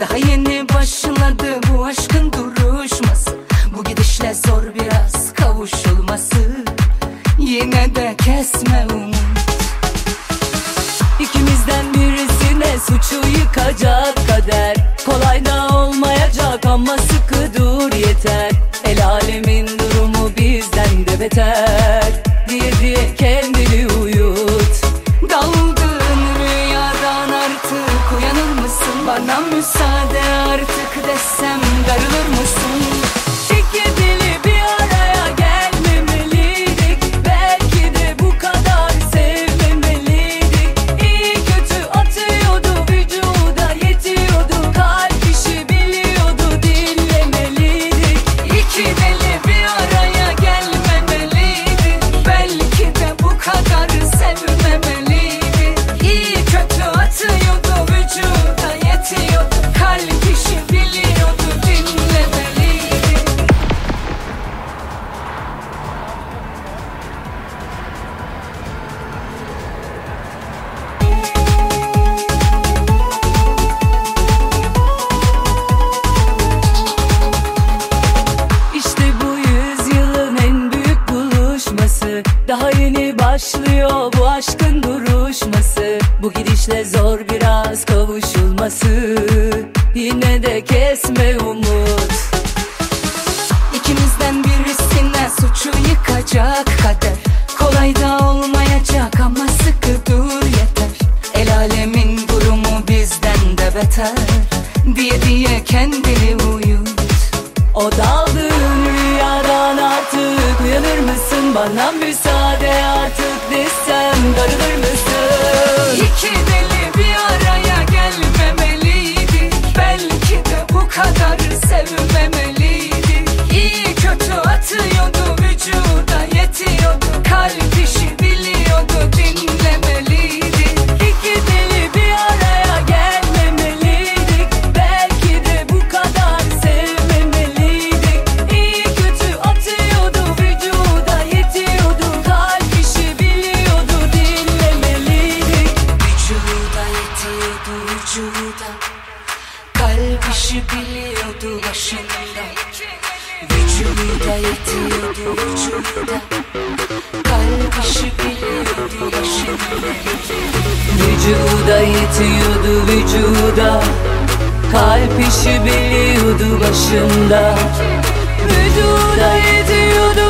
Daha yeni başladı bu aşkın duruşması. Bu gidişle zor biraz kavuşulması. Yine de kesme umut. İkimizden birisine suçu yıkacak kader. Kolay Kolaydan Bana müsaade artık desem Daha yeni başlıyor bu aşkın duruşması. Bu gidişle zor biraz kavuşulması Yine de kesme umut. İkimizden birisine suçu yıkacak kader. Kolay da olmayacak ama sıkı dur yeter. El alemin durumu bizden de beter. Diye diye kendini uyut. O daldığın rüyadan artık. Uyanır mısın? Bana müsaade artık desem. Darılır mısın? İki deli biliyordu başında. Vücuda yetiyordu vücuda Kalp biliyordu başında. Vücuda yetiyordu vücuda. Kalp işi biliyordu başında. Vücuda yetiyordu